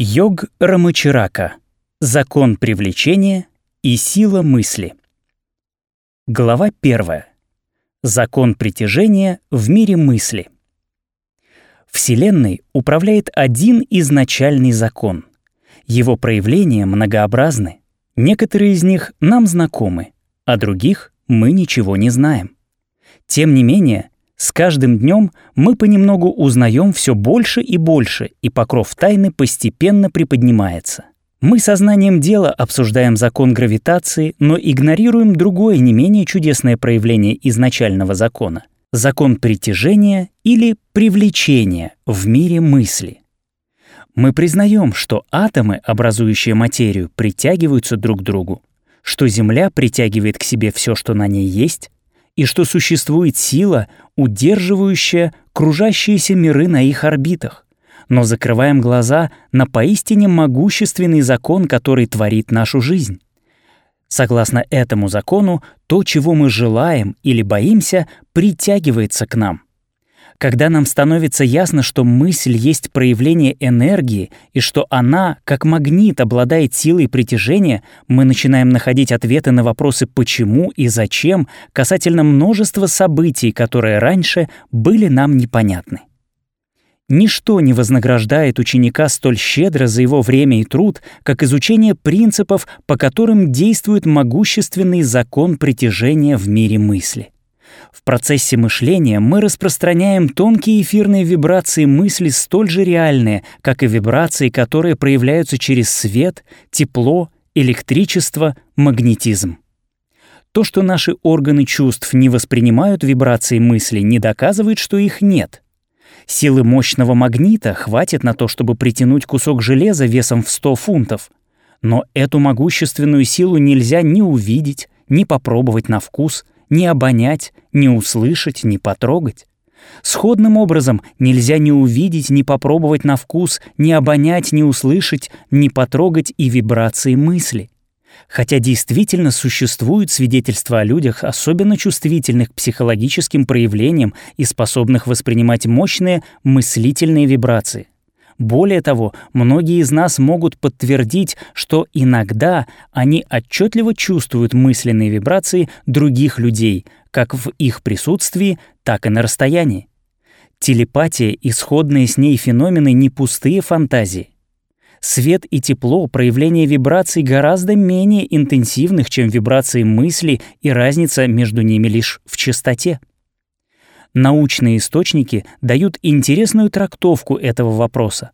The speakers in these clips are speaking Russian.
Йог Рамачарака. Закон привлечения и сила мысли. Глава 1. Закон притяжения в мире мысли. Вселенной управляет один изначальный закон. Его проявления многообразны. Некоторые из них нам знакомы, а других мы ничего не знаем. Тем не менее, с каждым днем мы понемногу узнаем все больше и больше, и покров тайны постепенно приподнимается. Мы сознанием дела обсуждаем закон гравитации, но игнорируем другое не менее чудесное проявление изначального закона — закон притяжения или привлечения в мире мысли. Мы признаем, что атомы, образующие материю, притягиваются друг к другу, что Земля притягивает к себе все, что на ней есть, и что существует сила, удерживающая кружащиеся миры на их орбитах, но закрываем глаза на поистине могущественный закон, который творит нашу жизнь. Согласно этому закону, то, чего мы желаем или боимся, притягивается к нам. Когда нам становится ясно, что мысль есть проявление энергии и что она, как магнит, обладает силой притяжения, мы начинаем находить ответы на вопросы «почему» и «зачем» касательно множества событий, которые раньше были нам непонятны. Ничто не вознаграждает ученика столь щедро за его время и труд, как изучение принципов, по которым действует могущественный закон притяжения в мире мысли. В процессе мышления мы распространяем тонкие эфирные вибрации мысли столь же реальные, как и вибрации, которые проявляются через свет, тепло, электричество, магнетизм. То, что наши органы чувств не воспринимают вибрации мысли, не доказывает, что их нет. Силы мощного магнита хватит на то, чтобы притянуть кусок железа весом в 100 фунтов. Но эту могущественную силу нельзя ни увидеть, ни попробовать на вкус — ни обонять, ни услышать, ни потрогать. Сходным образом нельзя ни увидеть, ни попробовать на вкус, ни обонять, ни услышать, ни потрогать и вибрации мысли. Хотя действительно существуют свидетельства о людях, особенно чувствительных к психологическим проявлениям и способных воспринимать мощные мыслительные вибрации. Более того, многие из нас могут подтвердить, что иногда они отчетливо чувствуют мысленные вибрации других людей, как в их присутствии, так и на расстоянии. Телепатия и сходные с ней феномены не пустые фантазии. Свет и тепло — проявление вибраций гораздо менее интенсивных, чем вибрации мысли, и разница между ними лишь в частоте. Научные источники дают интересную трактовку этого вопроса.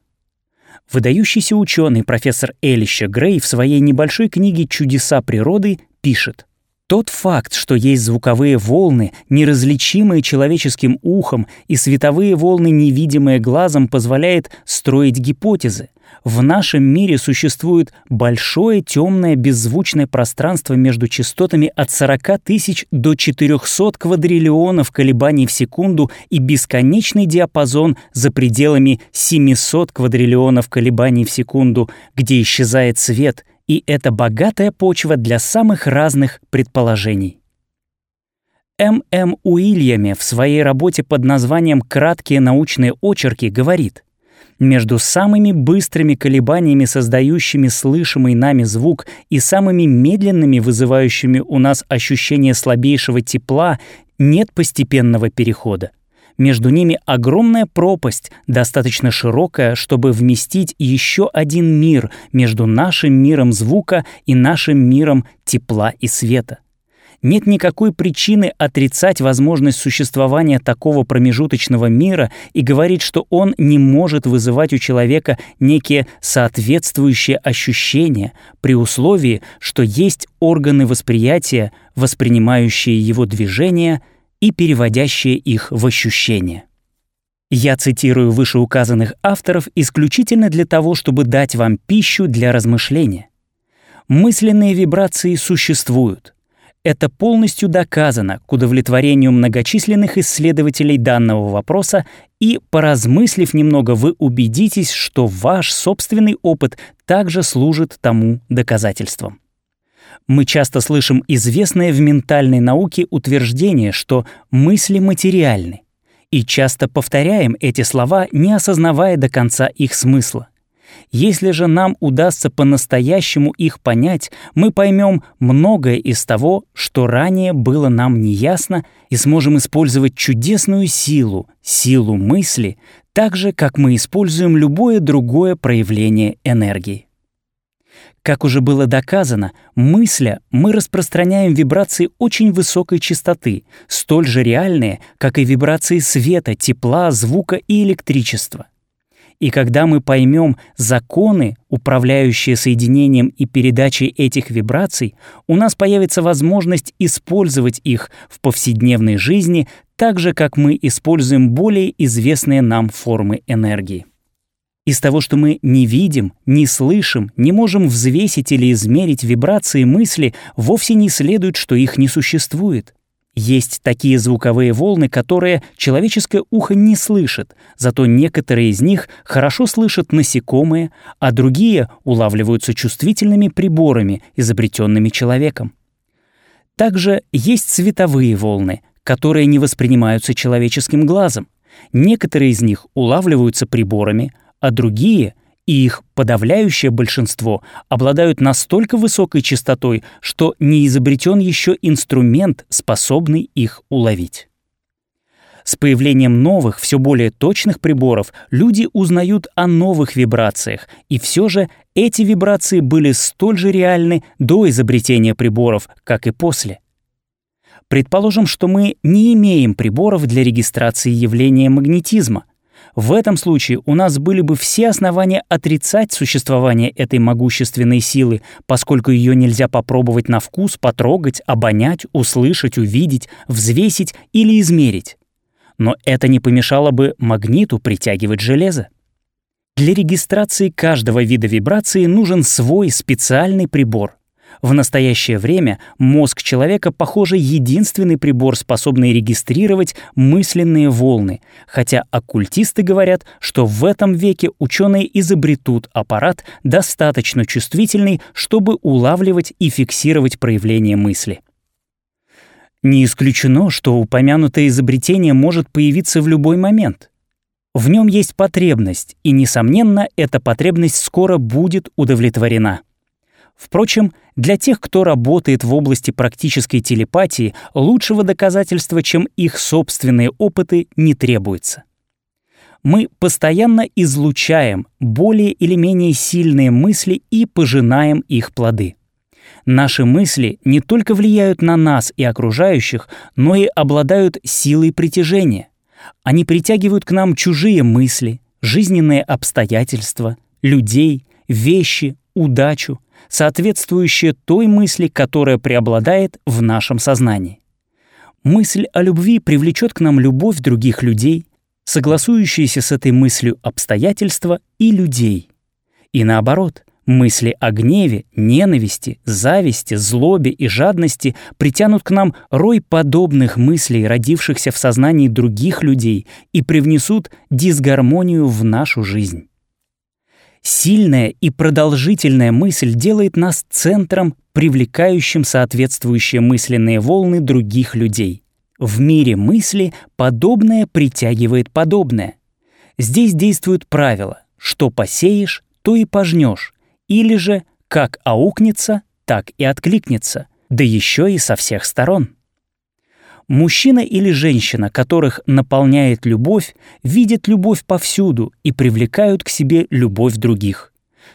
Выдающийся ученый профессор Элища Грей в своей небольшой книге «Чудеса природы» пишет тот факт, что есть звуковые волны, неразличимые человеческим ухом, и световые волны, невидимые глазом, позволяет строить гипотезы. В нашем мире существует большое темное беззвучное пространство между частотами от 40 тысяч до 400 квадриллионов колебаний в секунду и бесконечный диапазон за пределами 700 квадриллионов колебаний в секунду, где исчезает свет — и это богатая почва для самых разных предположений. М.М. Уильяме в своей работе под названием «Краткие научные очерки» говорит, между самыми быстрыми колебаниями, создающими слышимый нами звук, и самыми медленными, вызывающими у нас ощущение слабейшего тепла, нет постепенного перехода. Между ними огромная пропасть, достаточно широкая, чтобы вместить еще один мир между нашим миром звука и нашим миром тепла и света. Нет никакой причины отрицать возможность существования такого промежуточного мира и говорить, что он не может вызывать у человека некие соответствующие ощущения при условии, что есть органы восприятия, воспринимающие его движения — и переводящие их в ощущения. Я цитирую вышеуказанных авторов исключительно для того, чтобы дать вам пищу для размышления. Мысленные вибрации существуют. Это полностью доказано к удовлетворению многочисленных исследователей данного вопроса, и, поразмыслив немного, вы убедитесь, что ваш собственный опыт также служит тому доказательством. Мы часто слышим известное в ментальной науке утверждение, что мысли материальны, и часто повторяем эти слова, не осознавая до конца их смысла. Если же нам удастся по-настоящему их понять, мы поймем многое из того, что ранее было нам неясно, и сможем использовать чудесную силу, силу мысли, так же, как мы используем любое другое проявление энергии. Как уже было доказано, мысля мы распространяем вибрации очень высокой частоты, столь же реальные, как и вибрации света, тепла, звука и электричества. И когда мы поймем законы, управляющие соединением и передачей этих вибраций, у нас появится возможность использовать их в повседневной жизни так же, как мы используем более известные нам формы энергии. Из того, что мы не видим, не слышим, не можем взвесить или измерить вибрации мысли, вовсе не следует, что их не существует. Есть такие звуковые волны, которые человеческое ухо не слышит, зато некоторые из них хорошо слышат насекомые, а другие улавливаются чувствительными приборами, изобретенными человеком. Также есть световые волны, которые не воспринимаются человеческим глазом. Некоторые из них улавливаются приборами, а другие — и их подавляющее большинство обладают настолько высокой частотой, что не изобретен еще инструмент, способный их уловить. С появлением новых, все более точных приборов люди узнают о новых вибрациях, и все же эти вибрации были столь же реальны до изобретения приборов, как и после. Предположим, что мы не имеем приборов для регистрации явления магнетизма — в этом случае у нас были бы все основания отрицать существование этой могущественной силы, поскольку ее нельзя попробовать на вкус, потрогать, обонять, услышать, увидеть, взвесить или измерить. Но это не помешало бы магниту притягивать железо. Для регистрации каждого вида вибрации нужен свой специальный прибор — в настоящее время мозг человека, похоже, единственный прибор, способный регистрировать мысленные волны, хотя оккультисты говорят, что в этом веке ученые изобретут аппарат, достаточно чувствительный, чтобы улавливать и фиксировать проявления мысли. Не исключено, что упомянутое изобретение может появиться в любой момент. В нем есть потребность, и, несомненно, эта потребность скоро будет удовлетворена. Впрочем, для тех, кто работает в области практической телепатии, лучшего доказательства, чем их собственные опыты, не требуется. Мы постоянно излучаем более или менее сильные мысли и пожинаем их плоды. Наши мысли не только влияют на нас и окружающих, но и обладают силой притяжения. Они притягивают к нам чужие мысли, жизненные обстоятельства, людей, вещи, удачу, соответствующее той мысли, которая преобладает в нашем сознании. Мысль о любви привлечет к нам любовь других людей, согласующиеся с этой мыслью обстоятельства и людей. И наоборот, мысли о гневе, ненависти, зависти, злобе и жадности притянут к нам рой подобных мыслей, родившихся в сознании других людей, и привнесут дисгармонию в нашу жизнь. Сильная и продолжительная мысль делает нас центром, привлекающим соответствующие мысленные волны других людей. В мире мысли подобное притягивает подобное. Здесь действует правило «что посеешь, то и пожнешь», или же «как аукнется, так и откликнется», да еще и со всех сторон. Мужчина или женщина, которых наполняет любовь, видят любовь повсюду и привлекают к себе любовь других.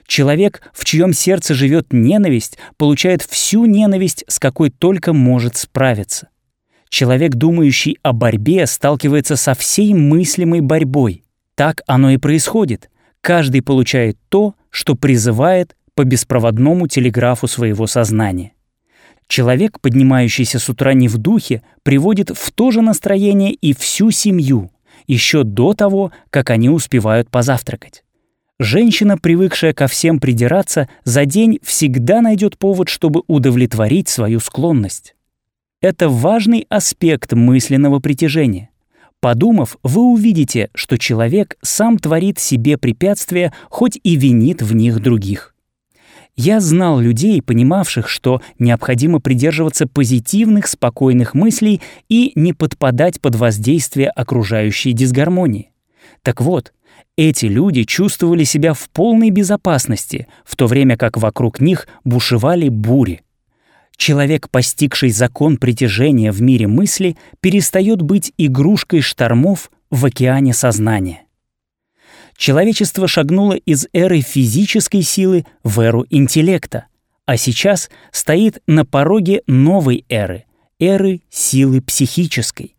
Человек, в чьем сердце живет ненависть, получает всю ненависть, с какой только может справиться. Человек, думающий о борьбе, сталкивается со всей мыслимой борьбой. Так оно и происходит. Каждый получает то, что призывает по беспроводному телеграфу своего сознания. Человек, поднимающийся с утра не в духе, приводит в то же настроение и всю семью, еще до того, как они успевают позавтракать. Женщина, привыкшая ко всем придираться, за день всегда найдет повод, чтобы удовлетворить свою склонность. Это важный аспект мысленного притяжения. Подумав, вы увидите, что человек сам творит себе препятствия, хоть и винит в них других. Я знал людей, понимавших, что необходимо придерживаться позитивных, спокойных мыслей и не подпадать под воздействие окружающей дисгармонии. Так вот, эти люди чувствовали себя в полной безопасности, в то время как вокруг них бушевали бури. Человек, постигший закон притяжения в мире мысли, перестает быть игрушкой штормов в океане сознания. Человечество шагнуло из эры физической силы в эру интеллекта, а сейчас стоит на пороге новой эры, эры силы психической.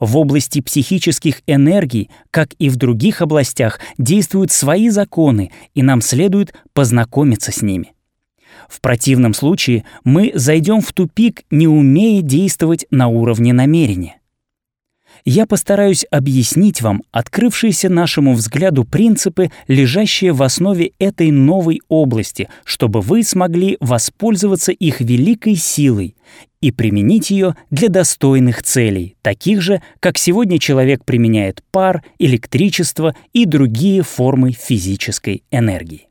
В области психических энергий, как и в других областях, действуют свои законы, и нам следует познакомиться с ними. В противном случае мы зайдем в тупик, не умея действовать на уровне намерения я постараюсь объяснить вам открывшиеся нашему взгляду принципы, лежащие в основе этой новой области, чтобы вы смогли воспользоваться их великой силой и применить ее для достойных целей, таких же, как сегодня человек применяет пар, электричество и другие формы физической энергии.